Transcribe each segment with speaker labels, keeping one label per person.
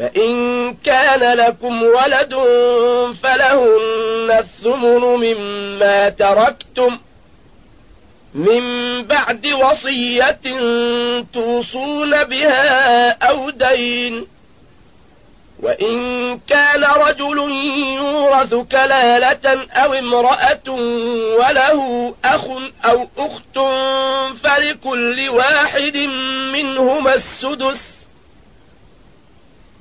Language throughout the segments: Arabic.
Speaker 1: فإن كان لكم ولد فلهن الثمن مما تركتم من بعد وصية توصون بها أو دين. وإن كان رجل يورث كلالة أو امرأة وله أخ أو أخت فلكل واحد منهما السدس.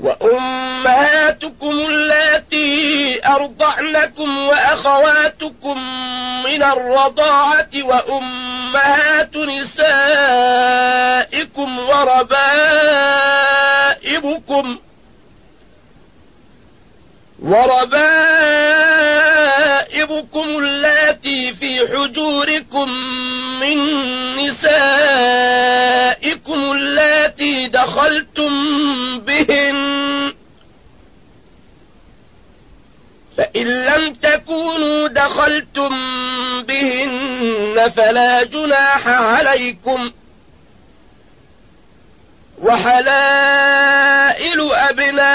Speaker 1: وأمهاتكم اللاتي أرضعنكم وأخواتكم من الرضاعة وأمهات نسائكم وربائبكم وربائبكم اللاتي في حجوركم من نسائكم اللاتي دخلتم بهن. فإن لم تكونوا دخلتم بهن فلا جناح عليكم. وحلائل أبنائكم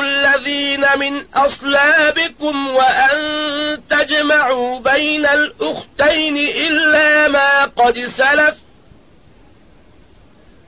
Speaker 1: الذين من أصلابكم وأن تجمعوا بين الأختين إلا ما قد سلف.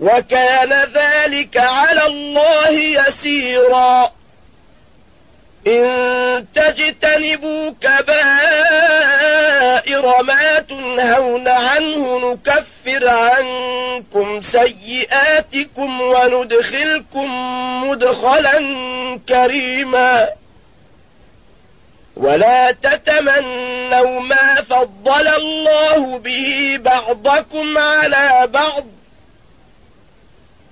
Speaker 1: وكان ذلك على الله يسيرا. إن تجتنبوا كبائر ما تنهون عنه نكفر عنكم سيئاتكم وندخلكم مدخلا كريما. ولا تتمنوا ما فضل الله به بعضكم على بعض.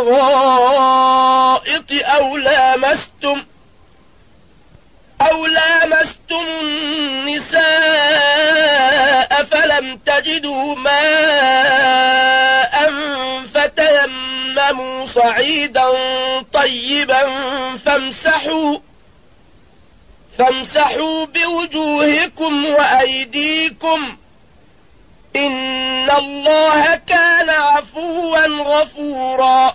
Speaker 1: الغائط أو لامستم أو لامستم النساء فلم تجدوا ماء فتيمموا صعيدا طيبا فامسحوا فامسحوا بوجوهكم وأيديكم إن الله كان عفوا غفورا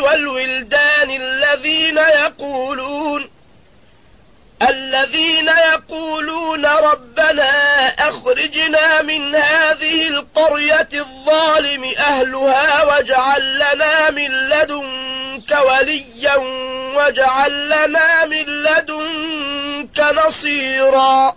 Speaker 1: والولدان الذين يقولون الذين يقولون ربنا أخرجنا من هذه القرية الظالم أهلها واجعل لنا من لدنك وليا واجعل لنا من لدنك نصيرا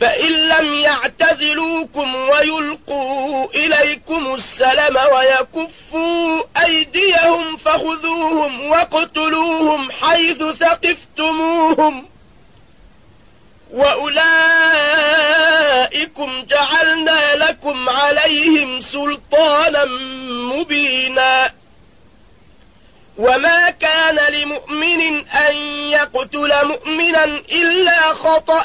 Speaker 1: فإن لم يعتزلوكم ويلقوا إليكم السلم ويكفوا أيديهم فخذوهم واقتلوهم حيث ثقفتموهم وأولئكم جعلنا لكم عليهم سلطانا مبينا وما كان لمؤمن أن يقتل مؤمنا إلا خطأ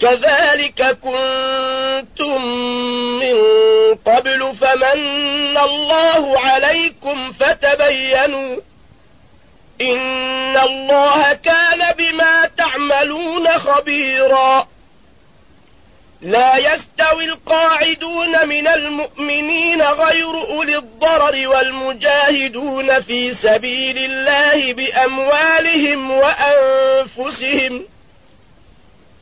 Speaker 1: كذلك كنتم من قبل فمن الله عليكم فتبينوا إن الله كان بما تعملون خبيرا. لا يستوي القاعدون من المؤمنين غير أولي الضرر والمجاهدون في سبيل الله بأموالهم وأنفسهم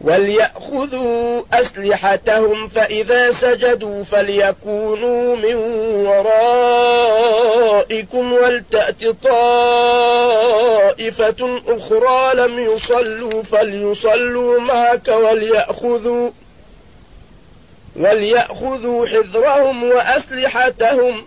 Speaker 1: وليأخذوا أسلحتهم فإذا سجدوا فليكونوا من ورائكم ولتأت طائفة أخرى لم يصلوا فليصلوا معك وليأخذوا وليأخذوا حذرهم وأسلحتهم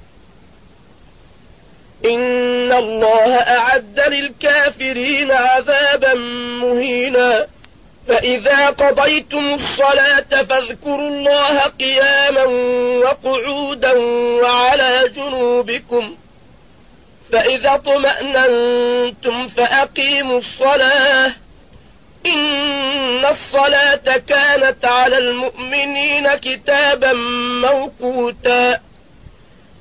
Speaker 1: إن الله أعد للكافرين عذابا مهينا. فإذا قضيتم الصلاة فاذكروا الله قياما وقعودا وعلى جنوبكم. فإذا اطمأننتم فأقيموا الصلاة. إن الصلاة كانت على المؤمنين كتابا موقوتا.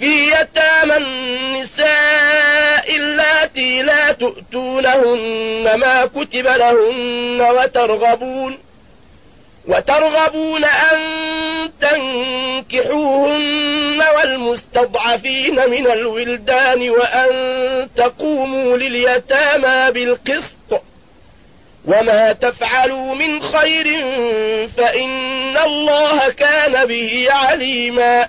Speaker 1: في يتامى النساء اللاتي لا تؤتونهن ما كتب لهن وترغبون وترغبون أن تنكحوهن والمستضعفين من الولدان وأن تقوموا لليتامى بالقسط وما تفعلوا من خير فإن الله كان به عليما